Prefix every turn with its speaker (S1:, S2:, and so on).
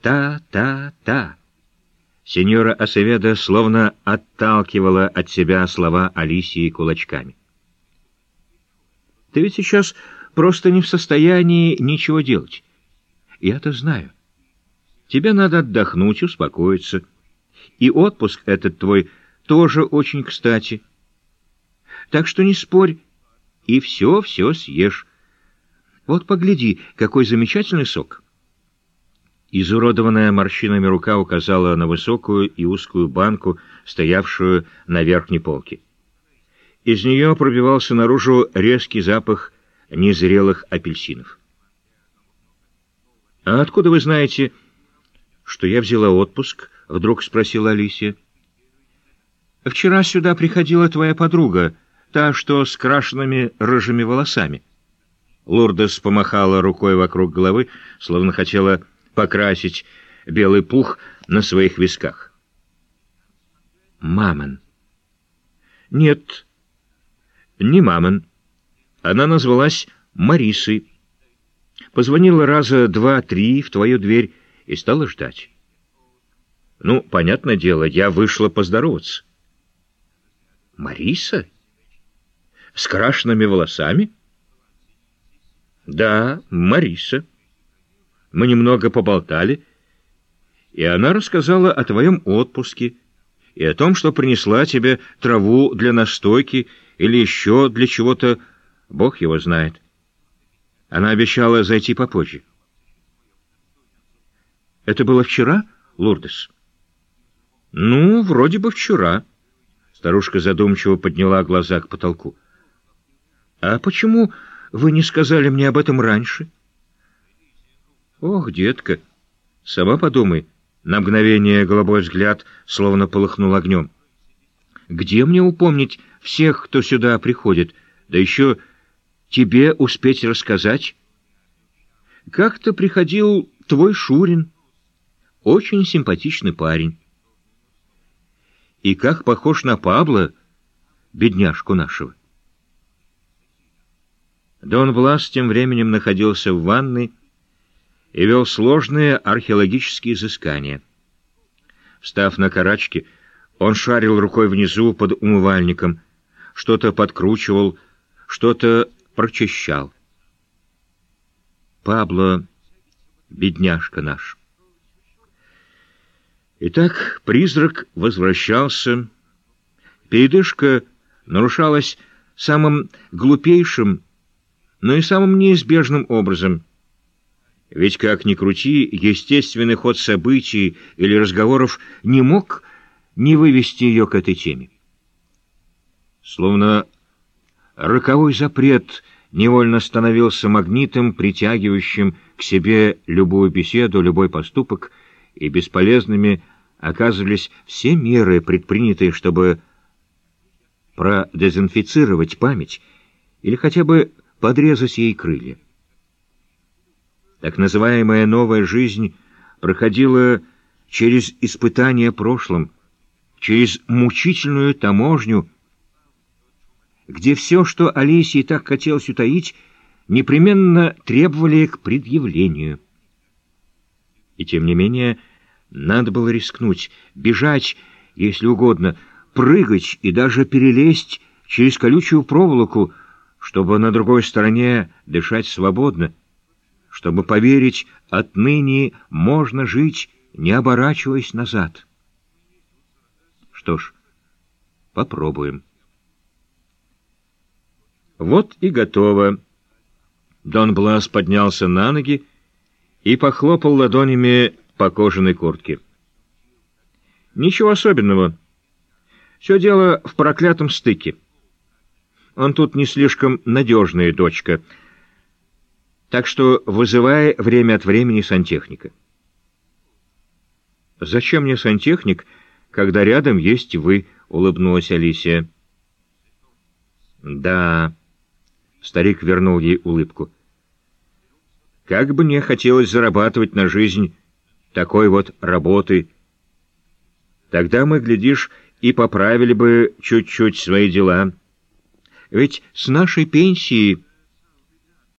S1: Та-та-та. Сеньора Асеведа словно отталкивала от себя слова Алисии кулачками. «Ты ведь сейчас просто не в состоянии ничего делать. Я-то знаю. Тебе надо отдохнуть, успокоиться. И отпуск этот твой тоже очень кстати. Так что не спорь, и все-все съешь. Вот погляди, какой замечательный сок». Изуродованная морщинами рука указала на высокую и узкую банку, стоявшую на верхней полке. Из нее пробивался наружу резкий запах незрелых апельсинов. «А откуда вы знаете, что я взяла отпуск?» — вдруг спросила Алисия. «Вчера сюда приходила твоя подруга, та, что с крашенными рыжими волосами». Лурдес помахала рукой вокруг головы, словно хотела покрасить белый пух на своих висках. Мамон. Нет, не Мамон. Она назвалась Марисой. Позвонила раза два-три в твою дверь и стала ждать. Ну, понятное дело, я вышла поздороваться. Мариса? С крашенными волосами? Да, Мариса. Мы немного поболтали, и она рассказала о твоем отпуске и о том, что принесла тебе траву для настойки или еще для чего-то, Бог его знает. Она обещала зайти попозже. Это было вчера, Лурдес? Ну, вроде бы вчера. Старушка задумчиво подняла глаза к потолку. А почему вы не сказали мне об этом раньше? — «Ох, детка, сама подумай». На мгновение голубой взгляд словно полыхнул огнем. «Где мне упомнить всех, кто сюда приходит? Да еще тебе успеть рассказать?» «Как-то приходил твой Шурин. Очень симпатичный парень. И как похож на Пабло, бедняжку нашего». Дон Влас тем временем находился в ванной, и вел сложные археологические изыскания. Встав на карачки, он шарил рукой внизу под умывальником, что-то подкручивал, что-то прочищал. Пабло, бедняжка наш. Итак, призрак возвращался. Передышка нарушалась самым глупейшим, но и самым неизбежным образом — ведь, как ни крути, естественный ход событий или разговоров не мог не вывести ее к этой теме. Словно роковой запрет невольно становился магнитом, притягивающим к себе любую беседу, любой поступок, и бесполезными оказывались все меры, предпринятые, чтобы продезинфицировать память или хотя бы подрезать ей крылья. Так называемая новая жизнь проходила через испытания прошлым, через мучительную таможню, где все, что Алисии так хотелось утаить, непременно требовали к предъявлению. И тем не менее, надо было рискнуть, бежать, если угодно, прыгать и даже перелезть через колючую проволоку, чтобы на другой стороне дышать свободно — чтобы поверить, отныне можно жить, не оборачиваясь назад. Что ж, попробуем. Вот и готово. Дон Блас поднялся на ноги и похлопал ладонями по кожаной куртке. Ничего особенного. Все дело в проклятом стыке. Он тут не слишком надежная дочка — так что вызывай время от времени сантехника. «Зачем мне сантехник, когда рядом есть вы?» — улыбнулась Алисия. «Да...» — старик вернул ей улыбку. «Как бы мне хотелось зарабатывать на жизнь такой вот работой. Тогда мы, глядишь, и поправили бы чуть-чуть свои дела. Ведь с нашей пенсией